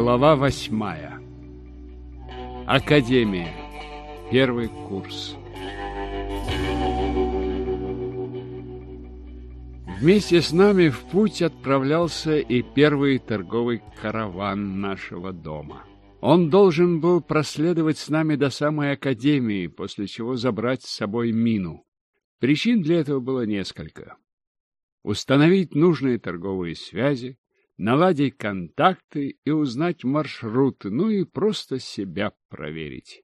Глава восьмая. Академия. Первый курс. Вместе с нами в путь отправлялся и первый торговый караван нашего дома. Он должен был проследовать с нами до самой академии, после чего забрать с собой мину. Причин для этого было несколько. Установить нужные торговые связи, наладить контакты и узнать маршруты, ну и просто себя проверить.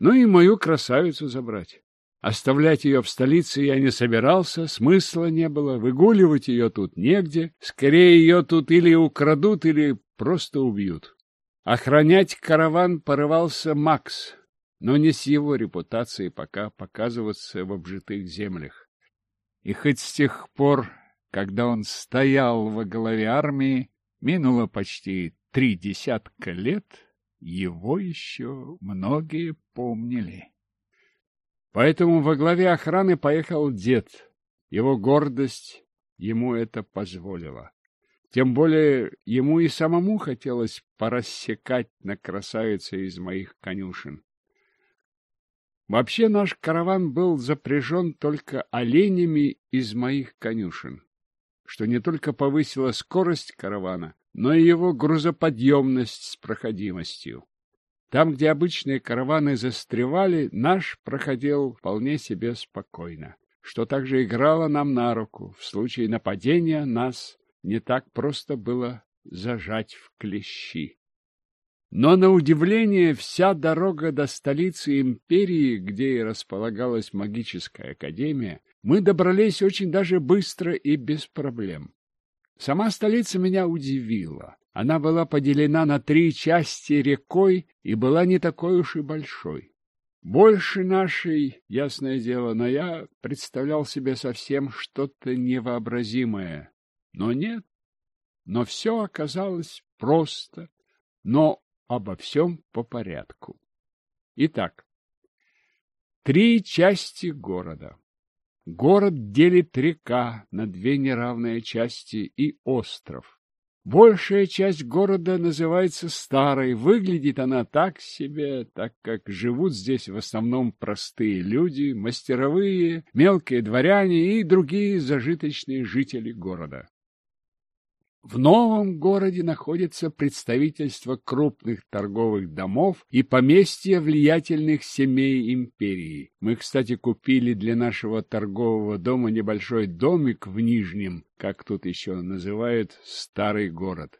Ну и мою красавицу забрать. Оставлять ее в столице я не собирался, смысла не было, выгуливать ее тут негде, скорее ее тут или украдут, или просто убьют. Охранять караван порывался Макс, но не с его репутацией пока показываться в обжитых землях. И хоть с тех пор, когда он стоял во главе армии, минуло почти три десятка лет, его еще многие помнили. Поэтому во главе охраны поехал дед. Его гордость ему это позволила. Тем более ему и самому хотелось порассекать на красавице из моих конюшен. Вообще наш караван был запряжен только оленями из моих конюшен, что не только повысило скорость каравана, но и его грузоподъемность с проходимостью. Там, где обычные караваны застревали, наш проходил вполне себе спокойно, что также играло нам на руку. В случае нападения нас не так просто было зажать в клещи. Но, на удивление, вся дорога до столицы империи, где и располагалась магическая академия, мы добрались очень даже быстро и без проблем. Сама столица меня удивила. Она была поделена на три части рекой и была не такой уж и большой. Больше нашей, ясное дело, но я представлял себе совсем что-то невообразимое. Но нет, но все оказалось просто, но обо всем по порядку. Итак, три части города. Город делит река на две неравные части и остров. Большая часть города называется Старой. Выглядит она так себе, так как живут здесь в основном простые люди, мастеровые, мелкие дворяне и другие зажиточные жители города. В новом городе находится представительство крупных торговых домов и поместья влиятельных семей империи. Мы, кстати, купили для нашего торгового дома небольшой домик в Нижнем, как тут еще называют, старый город.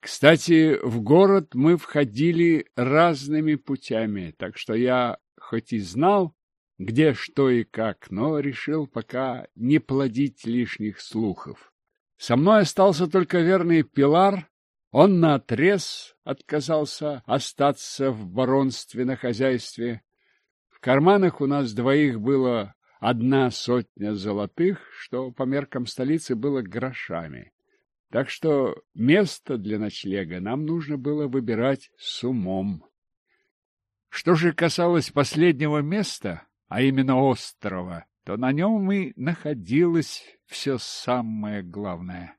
Кстати, в город мы входили разными путями, так что я хоть и знал, где что и как, но решил пока не плодить лишних слухов. Со мной остался только верный Пилар. Он наотрез отказался остаться в баронстве на хозяйстве. В карманах у нас двоих было одна сотня золотых, что по меркам столицы было грошами. Так что место для ночлега нам нужно было выбирать с умом. Что же касалось последнего места, а именно острова, то на нем и находилось все самое главное.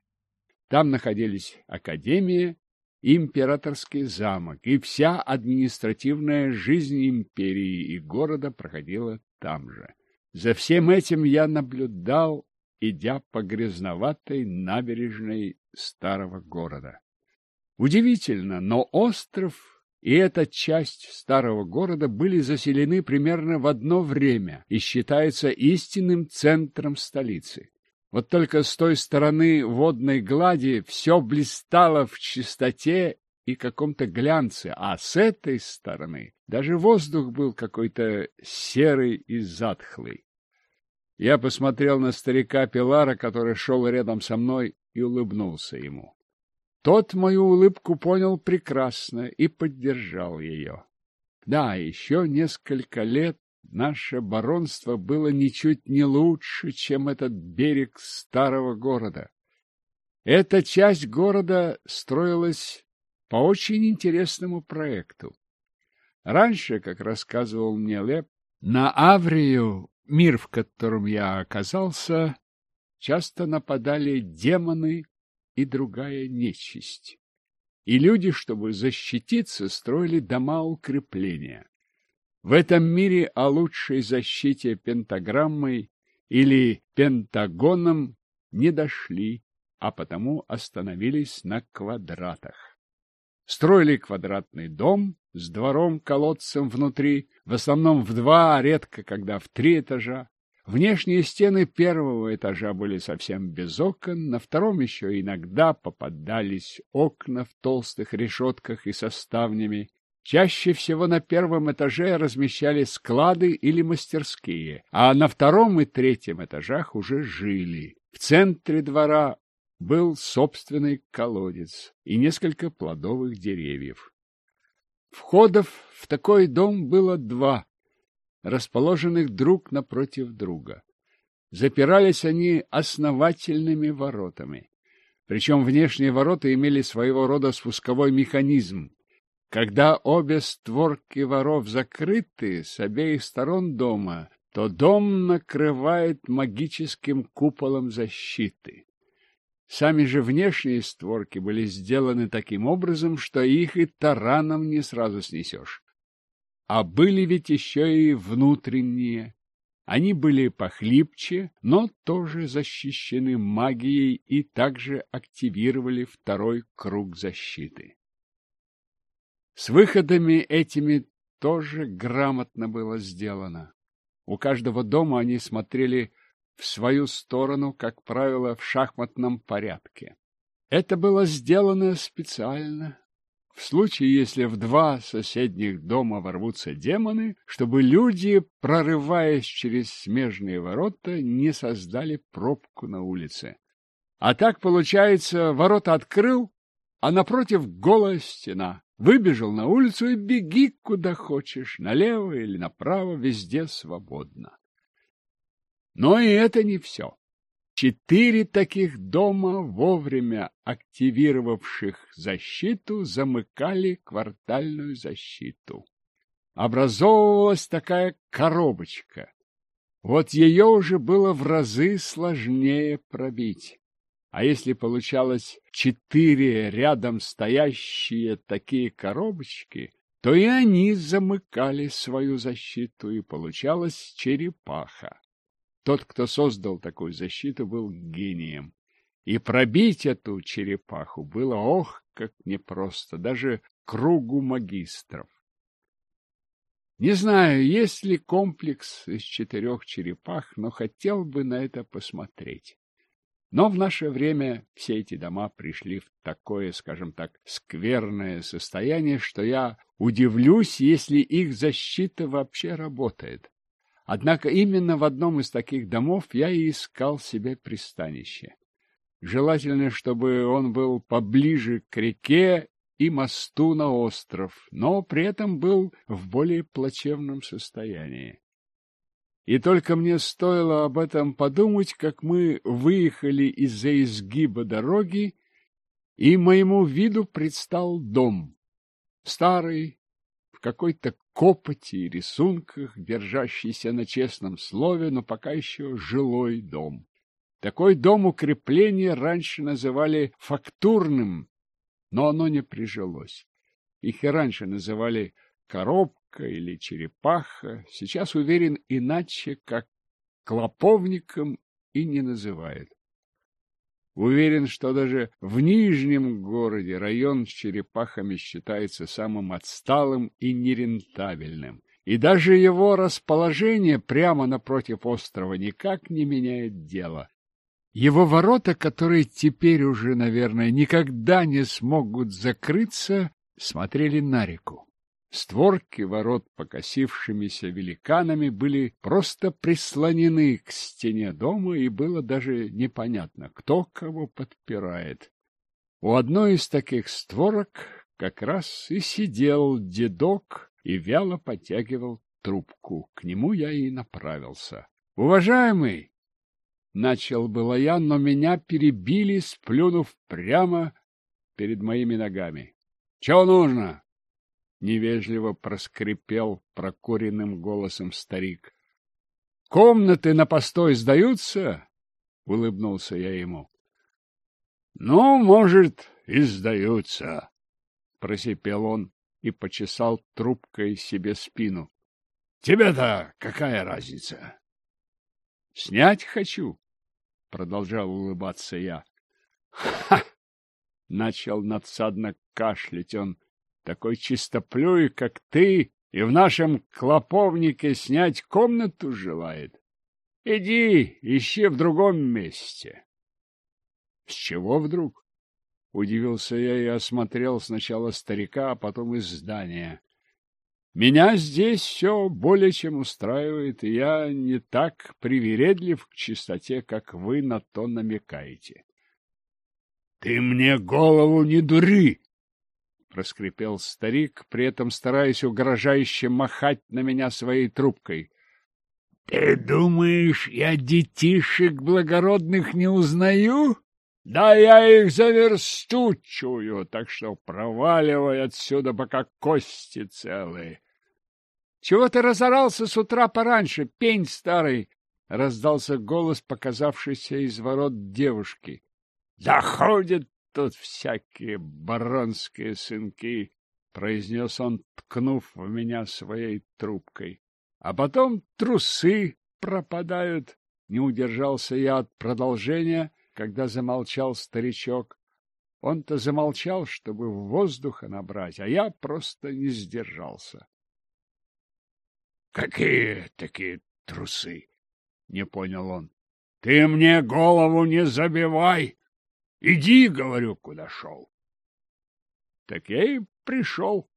Там находились академия, императорский замок, и вся административная жизнь империи и города проходила там же. За всем этим я наблюдал, идя по грязноватой набережной старого города. Удивительно, но остров и эта часть старого города были заселены примерно в одно время и считаются истинным центром столицы. Вот только с той стороны водной глади все блистало в чистоте и каком-то глянце, а с этой стороны даже воздух был какой-то серый и затхлый. Я посмотрел на старика Пилара, который шел рядом со мной, и улыбнулся ему. Тот мою улыбку понял прекрасно и поддержал ее. Да, еще несколько лет наше баронство было ничуть не лучше, чем этот берег старого города. Эта часть города строилась по очень интересному проекту. Раньше, как рассказывал мне Леп, на Аврию, мир, в котором я оказался, часто нападали демоны и другая нечисть. и люди, чтобы защититься, строили дома-укрепления. В этом мире о лучшей защите пентаграммой или пентагоном не дошли, а потому остановились на квадратах. Строили квадратный дом с двором-колодцем внутри, в основном в два, а редко когда в три этажа. Внешние стены первого этажа были совсем без окон, на втором еще иногда попадались окна в толстых решетках и со ставнями. Чаще всего на первом этаже размещали склады или мастерские, а на втором и третьем этажах уже жили. В центре двора был собственный колодец и несколько плодовых деревьев. Входов в такой дом было два, расположенных друг напротив друга. Запирались они основательными воротами. Причем внешние ворота имели своего рода спусковой механизм. Когда обе створки воров закрыты с обеих сторон дома, то дом накрывает магическим куполом защиты. Сами же внешние створки были сделаны таким образом, что их и тараном не сразу снесешь. А были ведь еще и внутренние. Они были похлипче, но тоже защищены магией и также активировали второй круг защиты. С выходами этими тоже грамотно было сделано. У каждого дома они смотрели в свою сторону, как правило, в шахматном порядке. Это было сделано специально, в случае, если в два соседних дома ворвутся демоны, чтобы люди, прорываясь через смежные ворота, не создали пробку на улице. А так, получается, ворота открыл, а напротив голая стена. Выбежал на улицу и беги куда хочешь, налево или направо, везде свободно. Но и это не все. Четыре таких дома, вовремя активировавших защиту, замыкали квартальную защиту. Образовывалась такая коробочка. Вот ее уже было в разы сложнее пробить. А если получалось четыре рядом стоящие такие коробочки, то и они замыкали свою защиту, и получалась черепаха. Тот, кто создал такую защиту, был гением. И пробить эту черепаху было, ох, как непросто, даже кругу магистров. Не знаю, есть ли комплекс из четырех черепах, но хотел бы на это посмотреть. Но в наше время все эти дома пришли в такое, скажем так, скверное состояние, что я удивлюсь, если их защита вообще работает. Однако именно в одном из таких домов я и искал себе пристанище. Желательно, чтобы он был поближе к реке и мосту на остров, но при этом был в более плачевном состоянии. И только мне стоило об этом подумать, как мы выехали из-за изгиба дороги, и моему виду предстал дом. Старый, какой-то копоти и рисунках, держащийся на честном слове, но пока еще жилой дом. Такой дом укрепления раньше называли фактурным, но оно не прижилось. Их и раньше называли коробка или черепаха, сейчас уверен иначе, как клоповником и не называют. Уверен, что даже в Нижнем городе район с черепахами считается самым отсталым и нерентабельным. И даже его расположение прямо напротив острова никак не меняет дело. Его ворота, которые теперь уже, наверное, никогда не смогут закрыться, смотрели на реку. Створки ворот покосившимися великанами были просто прислонены к стене дома, и было даже непонятно, кто кого подпирает. У одной из таких створок как раз и сидел дедок и вяло потягивал трубку. К нему я и направился. — Уважаемый! — начал было я, но меня перебили, сплюнув прямо перед моими ногами. — Чего нужно? Невежливо проскрипел прокуренным голосом старик. — Комнаты на постой сдаются? — улыбнулся я ему. — Ну, может, и сдаются, просипел он и почесал трубкой себе спину. — Тебе-то какая разница? — Снять хочу, — продолжал улыбаться я. — Ха! — начал надсадно кашлять он. — Такой чистоплюй, как ты, и в нашем клоповнике снять комнату желает. Иди, ищи в другом месте. — С чего вдруг? Удивился я и осмотрел сначала старика, а потом и здание. Меня здесь все более чем устраивает, и я не так привередлив к чистоте, как вы на то намекаете. — Ты мне голову не дури! — проскрипел старик, при этом стараясь угрожающе махать на меня своей трубкой. — Ты думаешь, я детишек благородных не узнаю? Да я их за версту чую, так что проваливай отсюда, пока кости целые. — Чего ты разорался с утра пораньше, пень старый? — раздался голос, показавшийся из ворот девушки. — Заходят тут всякие баронские сынки, — произнес он, ткнув в меня своей трубкой. — А потом трусы пропадают. Не удержался я от продолжения — когда замолчал старичок. Он-то замолчал, чтобы воздуха набрать, а я просто не сдержался. — Какие такие трусы? — не понял он. — Ты мне голову не забивай! Иди, говорю, куда шел. Так я и пришел.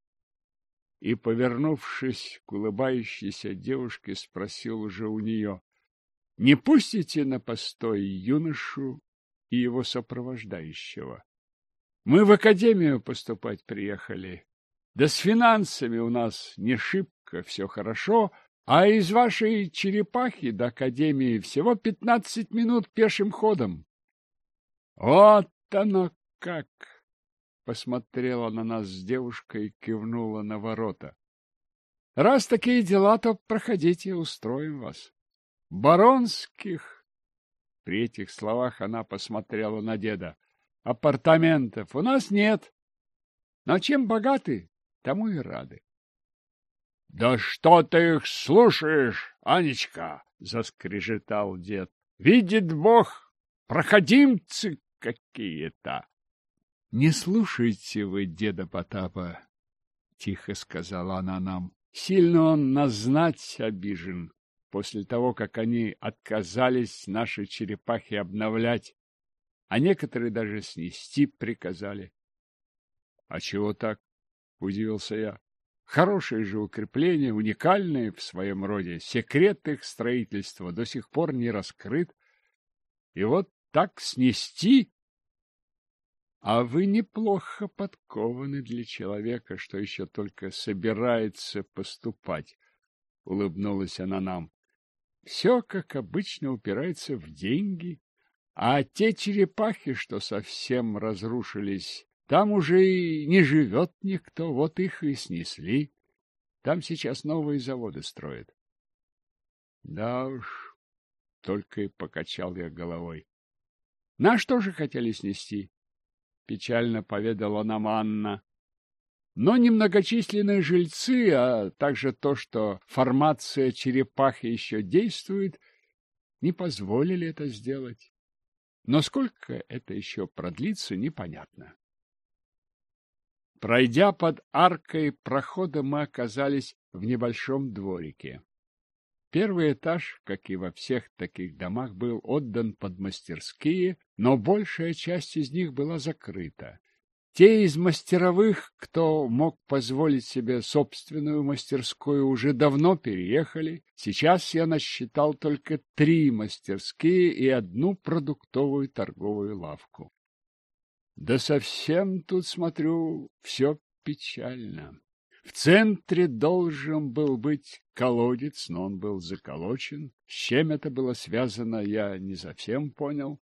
И, повернувшись к улыбающейся девушке, спросил уже у нее. — Не пустите на постой юношу и его сопровождающего. Мы в академию поступать приехали. Да с финансами у нас не шибко, все хорошо, а из вашей черепахи до академии всего пятнадцать минут пешим ходом. Вот оно как! Посмотрела на нас девушка и кивнула на ворота. Раз такие дела, то проходите, устроим вас. Баронских при этих словах она посмотрела на деда. Апартаментов у нас нет. Но чем богаты, тому и рады. — Да что ты их слушаешь, Анечка? — заскрежетал дед. — Видит Бог, проходимцы какие-то. — Не слушайте вы деда Потапа, — тихо сказала она нам. Сильно он нас знать обижен после того, как они отказались наши черепахи обновлять, а некоторые даже снести приказали. — А чего так? — удивился я. — Хорошие же укрепления, уникальные в своем роде, секрет их строительства до сих пор не раскрыт. И вот так снести... А вы неплохо подкованы для человека, что еще только собирается поступать, — улыбнулась она нам. Все, как обычно, упирается в деньги, а те черепахи, что совсем разрушились, там уже и не живет никто, вот их и снесли. Там сейчас новые заводы строят. Да уж, только и покачал я головой. На что же хотели снести? Печально поведала нам Анна. Но немногочисленные жильцы, а также то, что формация черепахи еще действует, не позволили это сделать. Но сколько это еще продлится, непонятно. Пройдя под аркой прохода, мы оказались в небольшом дворике. Первый этаж, как и во всех таких домах, был отдан под мастерские, но большая часть из них была закрыта. Те из мастеровых, кто мог позволить себе собственную мастерскую, уже давно переехали. Сейчас я насчитал только три мастерские и одну продуктовую торговую лавку. Да совсем тут, смотрю, все печально. В центре должен был быть колодец, но он был заколочен. С чем это было связано, я не совсем понял.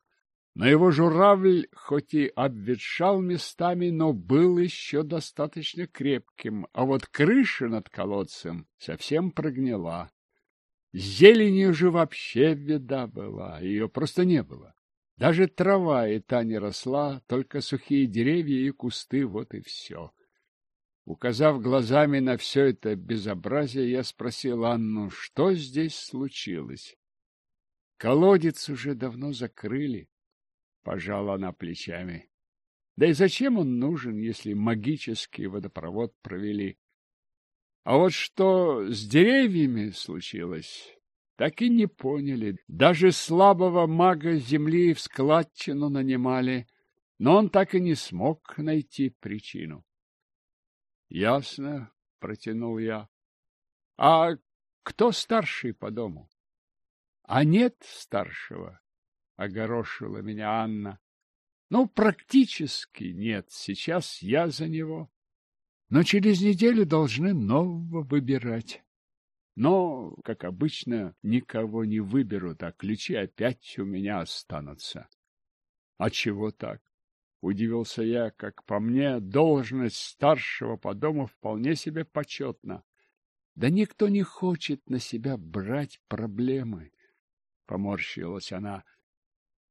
Но его журавль хоть и обветшал местами, но был еще достаточно крепким, а вот крыша над колодцем совсем прогнила. С зеленью же вообще беда была, ее просто не было. Даже трава и та не росла, только сухие деревья и кусты, вот и все. Указав глазами на все это безобразие, я спросил Анну, что здесь случилось. Колодец уже давно закрыли, пожала она плечами. Да и зачем он нужен, если магический водопровод провели? А вот что с деревьями случилось, так и не поняли. Даже слабого мага земли в складчину нанимали, но он так и не смог найти причину. — Ясно, — протянул я. — А кто старший по дому? — А нет старшего, — огорошила меня Анна. — Ну, практически нет, сейчас я за него. Но через неделю должны нового выбирать. Но, как обычно, никого не выберут, а ключи опять у меня останутся. А чего так? Удивился я, как по мне, должность старшего по дому вполне себе почетна. Да никто не хочет на себя брать проблемы, поморщилась она.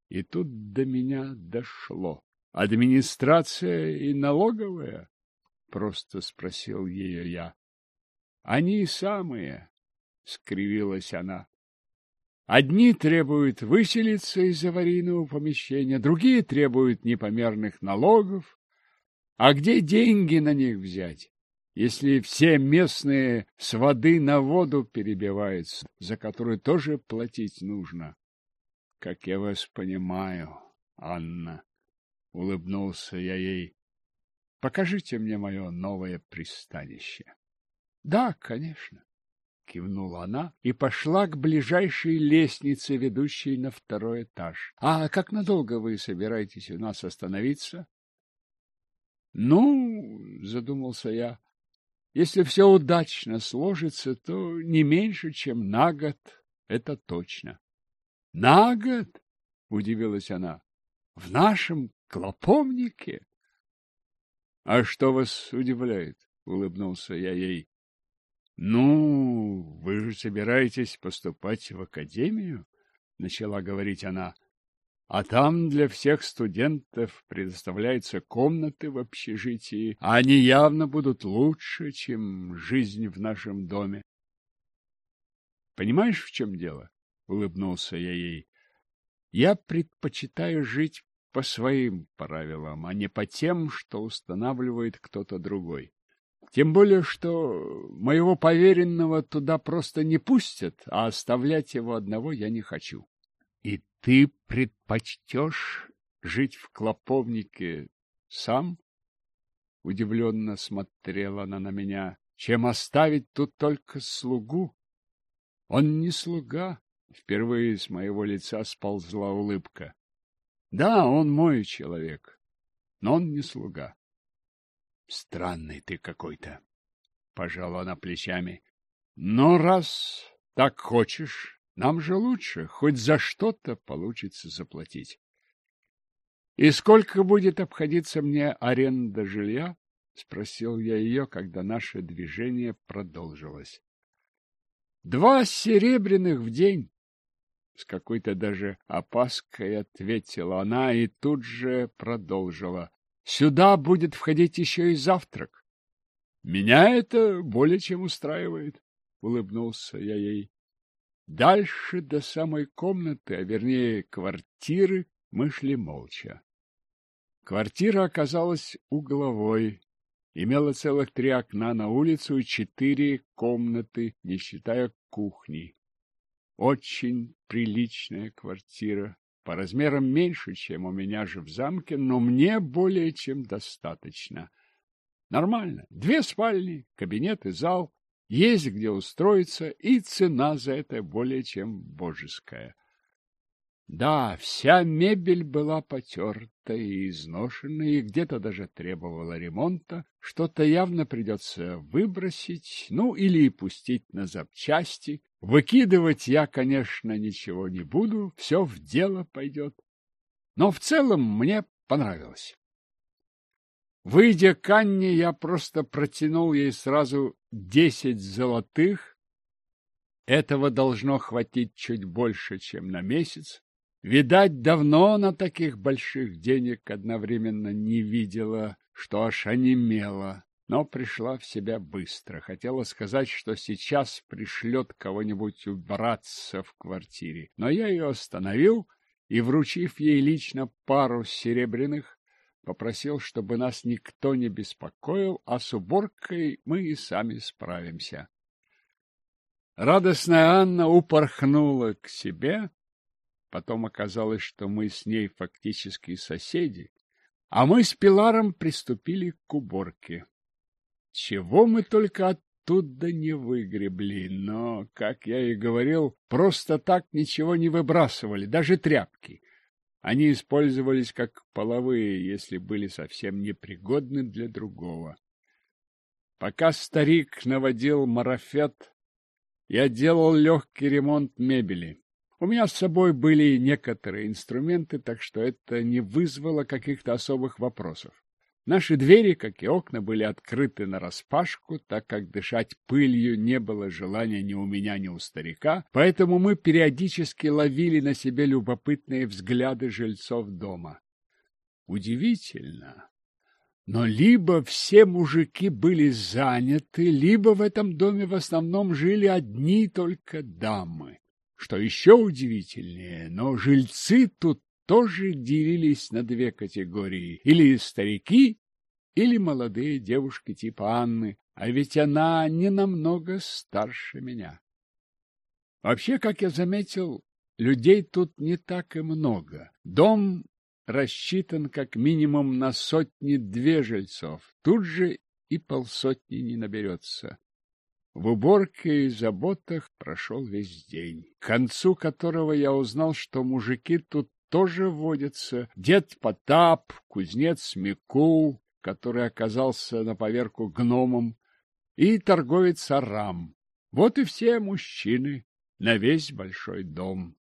И тут до меня дошло. Администрация и налоговая? Просто спросил ее я. Они самые, скривилась она. Одни требуют выселиться из аварийного помещения, другие требуют непомерных налогов. А где деньги на них взять, если все местные с воды на воду перебиваются, за которую тоже платить нужно? Как я вас понимаю, Анна, — улыбнулся я ей, — покажите мне мое новое пристанище. — Да, конечно кивнула она и пошла к ближайшей лестнице, ведущей на второй этаж. — А как надолго вы собираетесь у нас остановиться? — Ну, — задумался я, — если все удачно сложится, то не меньше, чем на год, это точно. — На год? — удивилась она. — В нашем клоповнике? — А что вас удивляет? — улыбнулся я ей. Ну, вы же собираетесь поступать в академию, начала говорить она. А там для всех студентов предоставляются комнаты в общежитии, а они явно будут лучше, чем жизнь в нашем доме. Понимаешь, в чем дело? улыбнулся я ей. Я предпочитаю жить по своим правилам, а не по тем, что устанавливает кто-то другой. Тем более, что моего поверенного туда просто не пустят, а оставлять его одного я не хочу. И ты предпочтешь жить в клоповнике сам? Удивленно смотрела она на меня. Чем оставить тут только слугу? Он не слуга. Впервые с моего лица сползла улыбка. Да, он мой человек, но он не слуга. Странный ты какой-то, — пожала она плечами. Но раз так хочешь, нам же лучше, хоть за что-то получится заплатить. И сколько будет обходиться мне аренда жилья? — спросил я ее, когда наше движение продолжилось. — Два серебряных в день. С какой-то даже опаской ответила она и тут же продолжила. Сюда будет входить еще и завтрак. Меня это более чем устраивает, — улыбнулся я ей. Дальше до самой комнаты, а вернее квартиры, мы шли молча. Квартира оказалась угловой, имела целых три окна на улицу и четыре комнаты, не считая кухни. Очень приличная квартира, по размерам меньше, чем у меня же в замке, но мне более чем достаточно. Нормально. Две спальни, кабинет и зал, есть где устроиться, и цена за это более чем божеская. Да, вся мебель была потерта и изношена, и где-то даже требовала ремонта. Что-то явно придется выбросить, ну или пустить на запчасти. Выкидывать я, конечно, ничего не буду, все в дело пойдет. Но в целом мне понравилось. Выйдя к Анне, я просто протянул ей сразу десять золотых. Этого должно хватить чуть больше, чем на месяц. Видать, давно на таких больших денег одновременно не видела, что аж онемела. Но пришла в себя быстро. Хотела сказать, что сейчас пришлет кого-нибудь убраться в квартире. Но я ее остановил и, вручив ей лично пару серебряных, попросил, чтобы нас никто не беспокоил, а с уборкой мы и сами справимся. Радостная Анна упорхнула к себе. Потом оказалось, что мы с ней фактически соседи, а мы с Пиларом приступили к уборке. Чего мы только оттуда не выгребли, но, как я и говорил, просто так ничего не выбрасывали, даже тряпки. Они использовались как половые, если были совсем непригодны для другого. Пока старик наводил марафет, я делал легкий ремонт мебели. У меня с собой были некоторые инструменты, так что это не вызвало каких-то особых вопросов. Наши двери, как и окна, были открыты нараспашку, так как дышать пылью не было желания ни у меня, ни у старика, поэтому мы периодически ловили на себе любопытные взгляды жильцов дома. Удивительно, но либо все мужики были заняты, либо в этом доме в основном жили одни только дамы. Что еще удивительнее, но жильцы тут тоже делились на две категории. Или старики, или молодые девушки типа Анны, а ведь она не намного старше меня. Вообще, как я заметил, людей тут не так и много. Дом рассчитан как минимум на сотни-две жильцов. Тут же и полсотни не наберется. В уборке и заботах прошел весь день, к концу которого я узнал, что мужики тут тоже водится дед Потап, кузнец Микул, который оказался на поверку гномом, и торговец Арам. Вот и все мужчины на весь большой дом.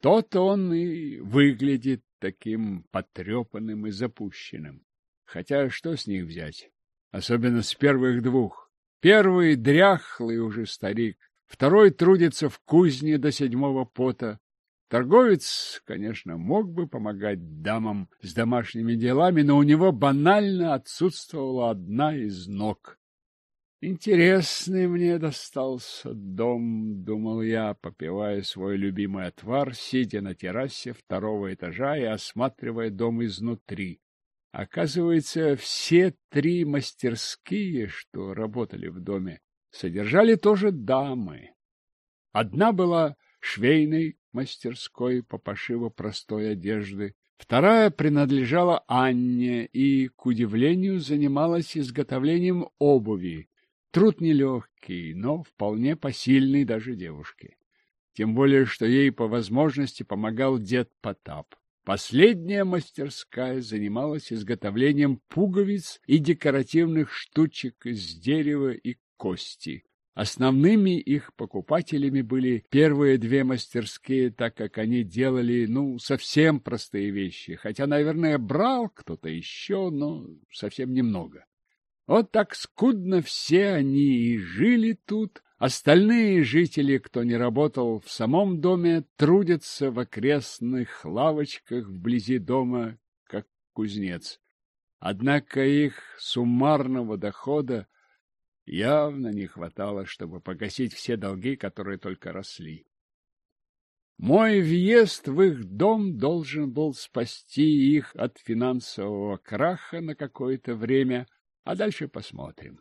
Тот он и выглядит таким потрепанным и запущенным. Хотя что с них взять? Особенно с первых двух. Первый дряхлый уже старик, второй трудится в кузне до седьмого пота, Торговец, конечно, мог бы помогать дамам с домашними делами, но у него банально отсутствовала одна из ног. Интересный мне достался дом, думал я, попивая свой любимый отвар, сидя на террасе второго этажа и осматривая дом изнутри. Оказывается, все три мастерские, что работали в доме, содержали тоже дамы. Одна была швейной, мастерской по пошиву простой одежды. Вторая принадлежала Анне и, к удивлению, занималась изготовлением обуви. Труд нелегкий, но вполне посильный даже девушке. Тем более, что ей по возможности помогал дед Потап. Последняя мастерская занималась изготовлением пуговиц и декоративных штучек из дерева и кости. Основными их покупателями были первые две мастерские, так как они делали, ну, совсем простые вещи, хотя, наверное, брал кто-то еще, но совсем немного. Вот так скудно все они и жили тут, остальные жители, кто не работал в самом доме, трудятся в окрестных лавочках вблизи дома, как кузнец. Однако их суммарного дохода явно не хватало, чтобы погасить все долги, которые только росли. Мой въезд в их дом должен был спасти их от финансового краха на какое-то время, а дальше посмотрим.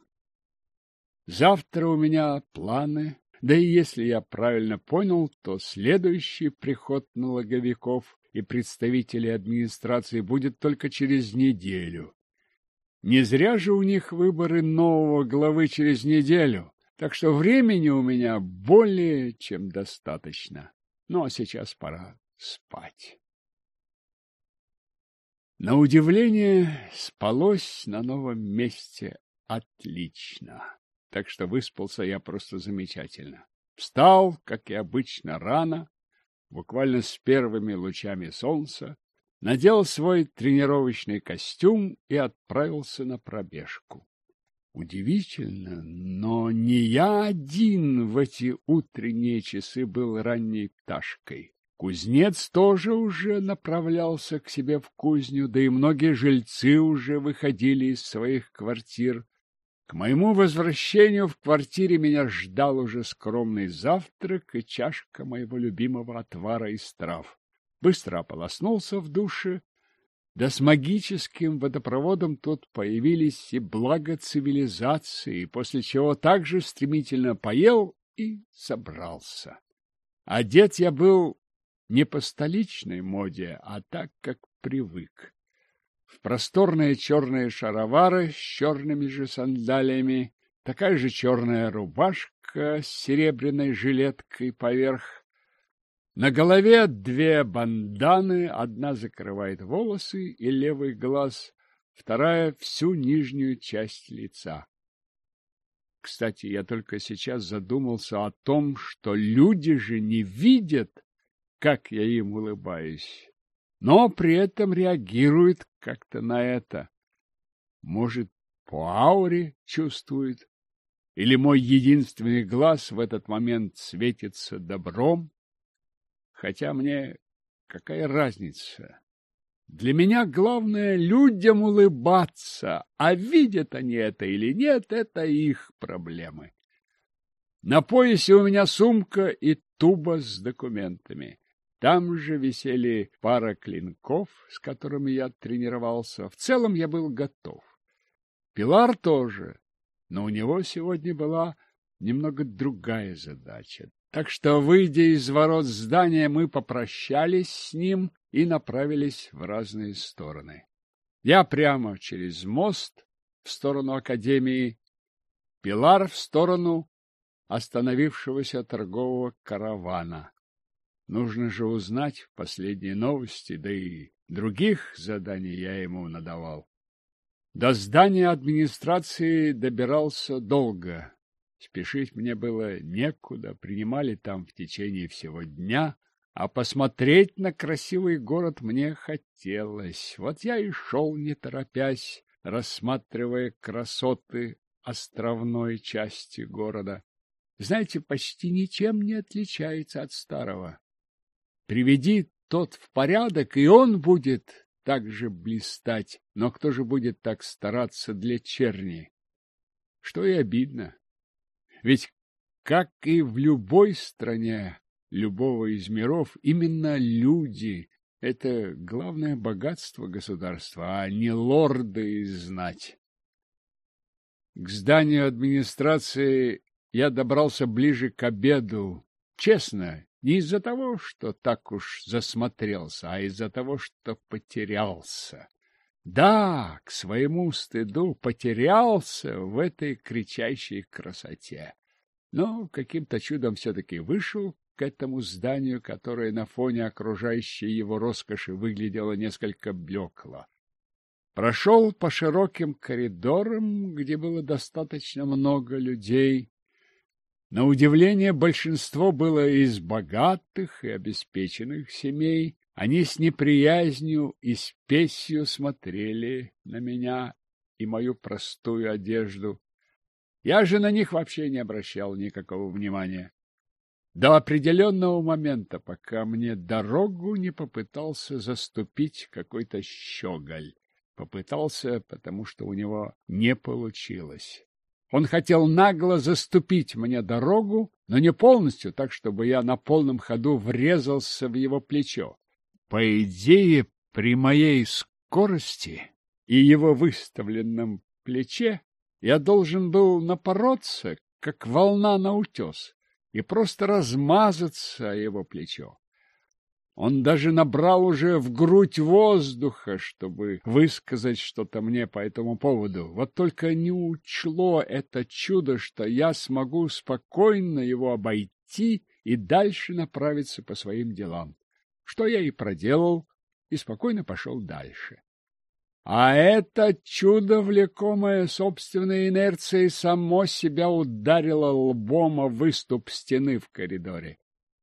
Завтра у меня планы, да и если я правильно понял, то следующий приход налоговиков и представителей администрации будет только через неделю. Не зря же у них выборы нового главы через неделю, так что времени у меня более чем достаточно. Ну, а сейчас пора спать. На удивление, спалось на новом месте отлично, так что выспался я просто замечательно. Встал, как и обычно, рано, буквально с первыми лучами солнца, надел свой тренировочный костюм и отправился на пробежку. Удивительно, но не я один в эти утренние часы был ранней пташкой. Кузнец тоже уже направлялся к себе в кузню, да и многие жильцы уже выходили из своих квартир. К моему возвращению в квартире меня ждал уже скромный завтрак и чашка моего любимого отвара из трав. Быстро ополоснулся в душе, да с магическим водопроводом тут появились и благо цивилизации, после чего также стремительно поел и собрался. Одет я был не по столичной моде, а так, как привык в просторные черные шаровары с черными же сандалиями, такая же черная рубашка с серебряной жилеткой поверх. На голове две банданы, одна закрывает волосы и левый глаз, вторая — всю нижнюю часть лица. Кстати, я только сейчас задумался о том, что люди же не видят, как я им улыбаюсь но при этом реагирует как-то на это. Может, по ауре чувствует? Или мой единственный глаз в этот момент светится добром? Хотя мне какая разница? Для меня главное людям улыбаться, а видят они это или нет, это их проблемы. На поясе у меня сумка и туба с документами. Там же висели пара клинков, с которыми я тренировался. В целом я был готов. Пилар тоже, но у него сегодня была немного другая задача. Так что, выйдя из ворот здания, мы попрощались с ним и направились в разные стороны. Я прямо через мост в сторону Академии, Пилар в сторону остановившегося торгового каравана. Нужно же узнать последние новости, да и других заданий я ему надавал. До здания администрации добирался долго. Спешить мне было некуда, принимали там в течение всего дня, а посмотреть на красивый город мне хотелось. Вот я и шел, не торопясь, рассматривая красоты островной части города. Знаете, почти ничем не отличается от старого. Приведи тот в порядок, и он будет так же блистать. Но кто же будет так стараться для черни? Что и обидно. Ведь, как и в любой стране любого из миров, именно люди — это главное богатство государства, а не лорды и знать. К зданию администрации я добрался ближе к обеду. Честно, не из-за того, что так уж засмотрелся, а из-за того, что потерялся. Да, к своему стыду потерялся в этой кричащей красоте. Но каким-то чудом все-таки вышел к этому зданию, которое на фоне окружающей его роскоши выглядело несколько блекло. Прошел по широким коридорам, где было достаточно много людей, на удивление, большинство было из богатых и обеспеченных семей. Они с неприязнью и спесью смотрели на меня и мою простую одежду. Я же на них вообще не обращал никакого внимания. До определенного момента, пока мне дорогу не попытался заступить какой-то щеголь. Попытался, потому что у него не получилось. Он хотел нагло заступить мне дорогу, но не полностью, так, чтобы я на полном ходу врезался в его плечо. По идее, при моей скорости и его выставленном плече я должен был напороться, как волна на утес, и просто размазаться о его плечо. Он даже набрал уже в грудь воздуха, чтобы высказать что-то мне по этому поводу. Вот только не учло это чудо, что я смогу спокойно его обойти и дальше направиться по своим делам. Что я и проделал, и спокойно пошел дальше. А это чудо, влекомое собственной инерцией, само себя ударило лбом о выступ стены в коридоре.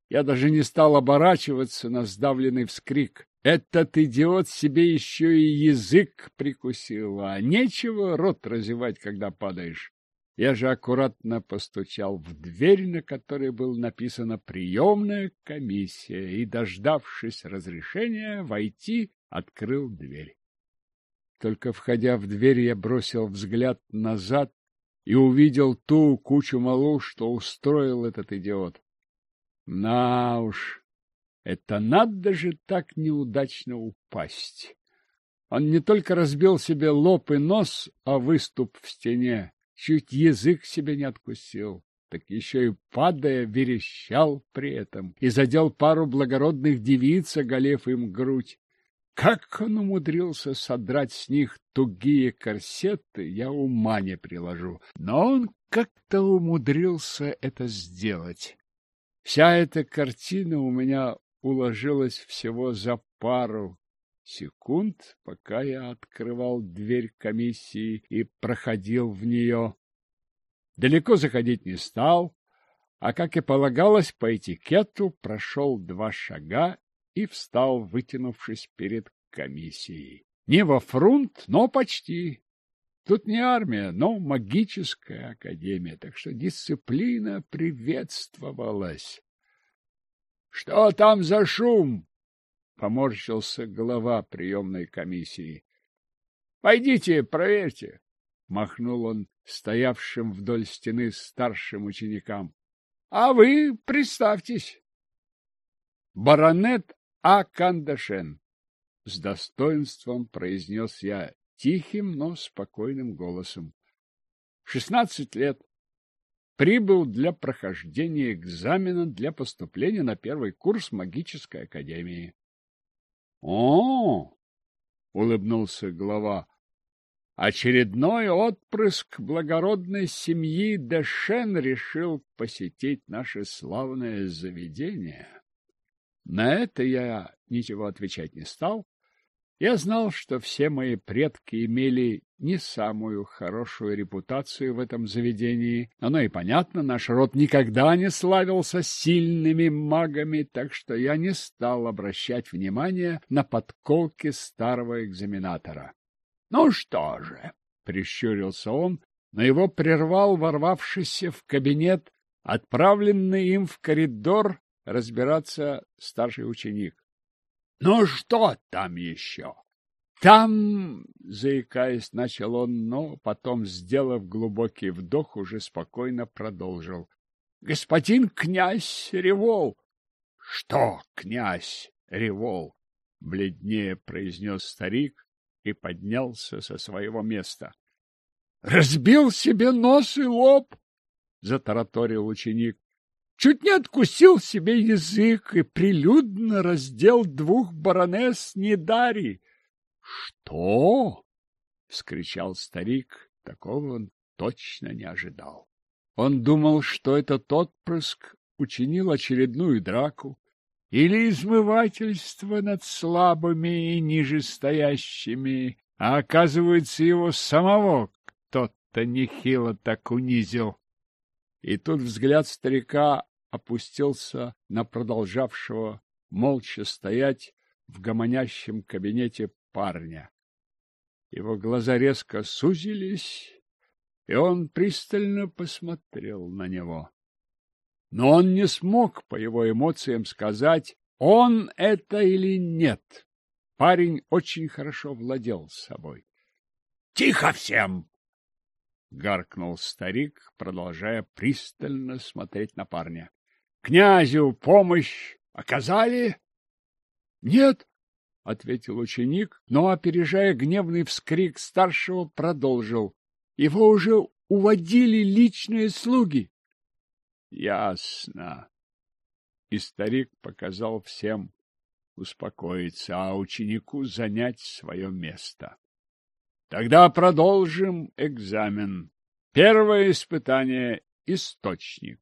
Я даже не стал оборачиваться на сдавленный вскрик. Этот идиот себе еще и язык прикусил, а нечего рот разевать, когда падаешь. Я же аккуратно постучал в дверь, на которой было написано «Приемная комиссия», и, дождавшись разрешения войти, открыл дверь. Только входя в дверь, я бросил взгляд назад и увидел ту кучу малу, что устроил этот идиот. На уж, это надо же так неудачно упасть. Он не только разбил себе лоб и нос, а выступ в стене, чуть язык себе не откусил, так еще и падая верещал при этом и задел пару благородных девиц, оголев им грудь. Как он умудрился содрать с них тугие корсеты, я ума не приложу, но он как-то умудрился это сделать. Вся эта картина у меня уложилась всего за пару секунд, пока я открывал дверь комиссии и проходил в нее. Далеко заходить не стал, а, как и полагалось по этикету, прошел два шага и встал, вытянувшись перед комиссией. Не во фрунт, но почти. Тут не армия, но магическая академия, так что дисциплина приветствовалась. — Что там за шум? — поморщился глава приемной комиссии. — Пойдите, проверьте, — махнул он стоявшим вдоль стены старшим ученикам. — А вы представьтесь. — Баронет А. Кандашен, — с достоинством произнес я тихим, но спокойным голосом. — Шестнадцать лет прибыл для прохождения экзамена для поступления на первый курс магической академии. — О! — улыбнулся глава. — Очередной отпрыск благородной семьи Дэшен решил посетить наше славное заведение. На это я ничего отвечать не стал, я знал, что все мои предки имели не самую хорошую репутацию в этом заведении. Оно и понятно, наш род никогда не славился сильными магами, так что я не стал обращать внимания на подколки старого экзаменатора. — Ну что же, — прищурился он, но его прервал ворвавшийся в кабинет, отправленный им в коридор разбираться старший ученик. Ну что там еще? Там, заикаясь, начал он, но потом, сделав глубокий вдох, уже спокойно продолжил. Господин князь Револ. Что, князь Револ? Бледнее произнес старик и поднялся со своего места. Разбил себе нос и лоб, затараторил ученик чуть не откусил себе язык и прилюдно раздел двух баронесс Недари. — Что? — вскричал старик. Такого он точно не ожидал. Он думал, что этот отпрыск учинил очередную драку или измывательство над слабыми и нижестоящими, а оказывается, его самого кто-то нехило так унизил. И тут взгляд старика опустился на продолжавшего молча стоять в гомонящем кабинете парня. Его глаза резко сузились, и он пристально посмотрел на него. Но он не смог по его эмоциям сказать, он это или нет. Парень очень хорошо владел собой. — Тихо всем! — гаркнул старик, продолжая пристально смотреть на парня. — Князю помощь оказали? — Нет, — ответил ученик, но, опережая гневный вскрик старшего, продолжил. — Его уже уводили личные слуги. — Ясно. И старик показал всем успокоиться, а ученику занять свое место. Тогда продолжим экзамен. Первое испытание — источник.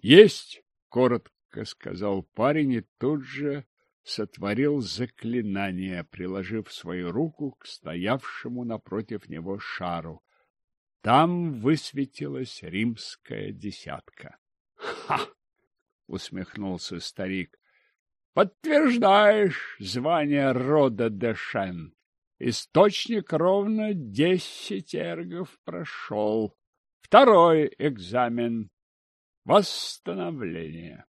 Есть, — коротко сказал парень и тут же сотворил заклинание, приложив свою руку к стоявшему напротив него шару. Там высветилась римская десятка. — Ха! — усмехнулся старик. — Подтверждаешь звание рода Дэшен. Источник ровно десять эргов прошел. Второй экзамен. Восстановление.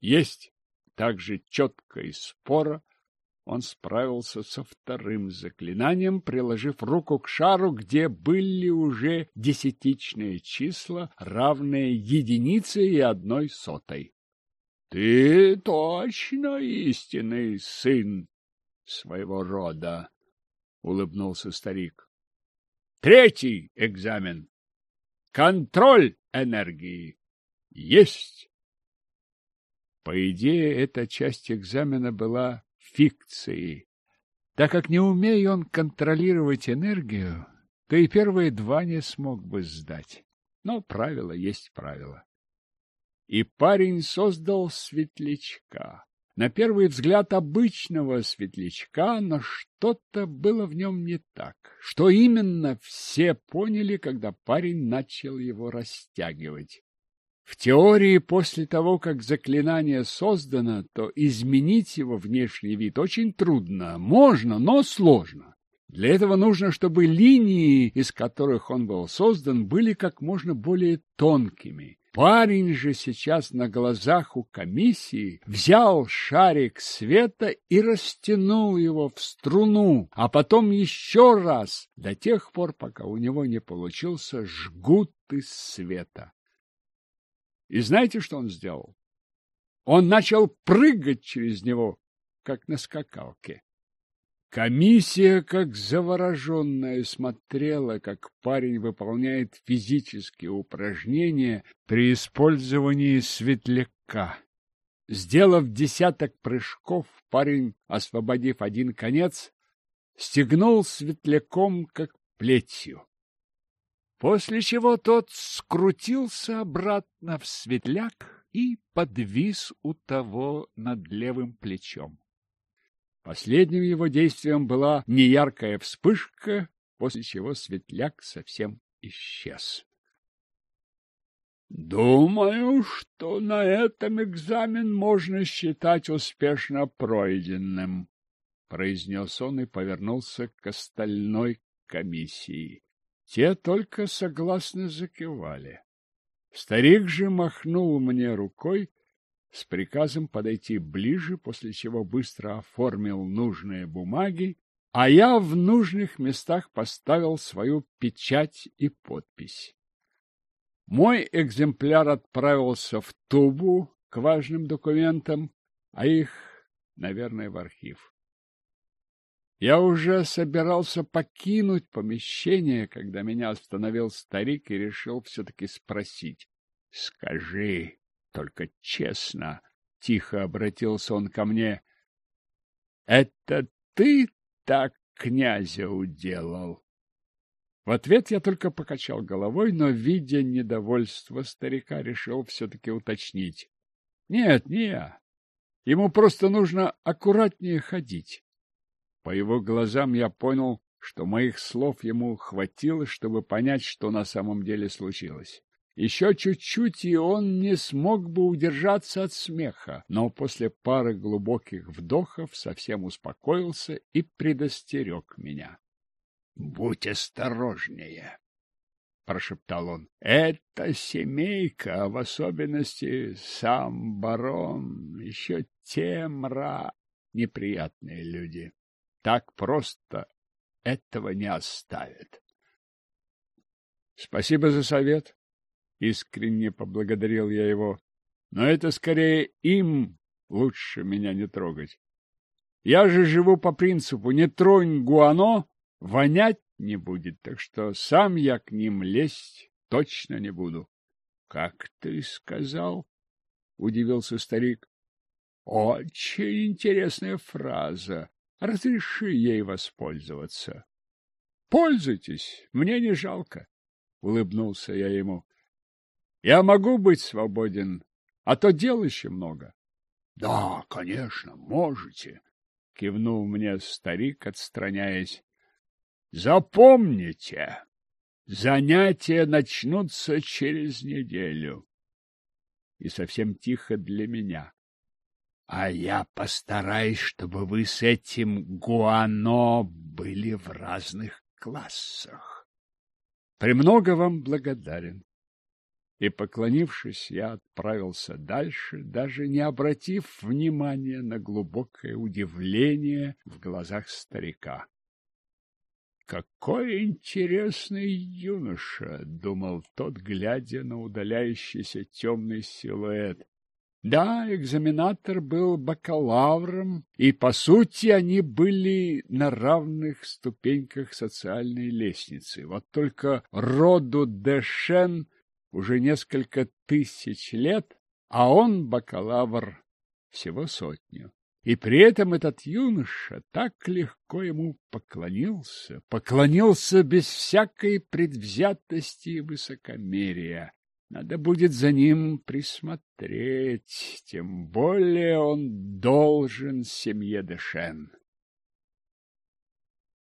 Есть также четко и споро он справился со вторым заклинанием, приложив руку к шару, где были уже десятичные числа, равные единице и одной сотой. — Ты точно истинный сын своего рода, — улыбнулся старик. — Третий экзамен. Контроль энергии. Есть. По идее, эта часть экзамена была фикцией. Так как не умея он контролировать энергию, то и первые два не смог бы сдать. Но правило есть правило. И парень создал светлячка. На первый взгляд обычного светлячка, но что-то было в нем не так. Что именно, все поняли, когда парень начал его растягивать. В теории, после того, как заклинание создано, то изменить его внешний вид очень трудно. Можно, но сложно. Для этого нужно, чтобы линии, из которых он был создан, были как можно более тонкими. Парень же сейчас на глазах у комиссии взял шарик света и растянул его в струну, а потом еще раз, до тех пор, пока у него не получился жгут из света. И знаете, что он сделал? Он начал прыгать через него, как на скакалке. Комиссия, как завороженная, смотрела, как парень выполняет физические упражнения при использовании светляка. Сделав десяток прыжков, парень, освободив один конец, стегнул светляком, как плетью после чего тот скрутился обратно в светляк и подвис у того над левым плечом. Последним его действием была неяркая вспышка, после чего светляк совсем исчез. Думаю, что на этом экзамен можно считать успешно пройденным, произнес он и повернулся к остальной комиссии. Те только согласно закивали. Старик же махнул мне рукой с приказом подойти ближе, после чего быстро оформил нужные бумаги, а я в нужных местах поставил свою печать и подпись. Мой экземпляр отправился в Тубу к важным документам, а их, наверное, в архив. Я уже собирался покинуть помещение, когда меня остановил старик и решил все-таки спросить. — Скажи, только честно, — тихо обратился он ко мне, — это ты так князя уделал? В ответ я только покачал головой, но, видя недовольство старика, решил все-таки уточнить. — Нет, не я. Ему просто нужно аккуратнее ходить. По его глазам я понял, что моих слов ему хватило, чтобы понять, что на самом деле случилось. Еще чуть-чуть, и он не смог бы удержаться от смеха, но после пары глубоких вдохов совсем успокоился и предостерег меня. — Будь осторожнее, — прошептал он. — Эта семейка, а в особенности сам барон, еще те мра неприятные люди так просто этого не оставят. Спасибо за совет. Искренне поблагодарил я его. Но это скорее им лучше меня не трогать. Я же живу по принципу «не тронь гуано, вонять не будет», так что сам я к ним лезть точно не буду. — Как ты сказал? — удивился старик. — Очень интересная фраза. Разреши ей воспользоваться. — Пользуйтесь, мне не жалко, — улыбнулся я ему. — Я могу быть свободен, а то дел еще много. — Да, конечно, можете, — кивнул мне старик, отстраняясь. — Запомните, занятия начнутся через неделю. И совсем тихо для меня. А я постараюсь, чтобы вы с этим Гуано были в разных классах. Премного вам благодарен. И, поклонившись, я отправился дальше, даже не обратив внимания на глубокое удивление в глазах старика. «Какой интересный юноша!» — думал тот, глядя на удаляющийся темный силуэт. Да, экзаменатор был бакалавром, и, по сути, они были на равных ступеньках социальной лестницы. Вот только роду Дэшен уже несколько тысяч лет, а он бакалавр всего сотню. И при этом этот юноша так легко ему поклонился, поклонился без всякой предвзятости и высокомерия. Надо будет за ним присмотреть, тем более он должен семье Дэшен.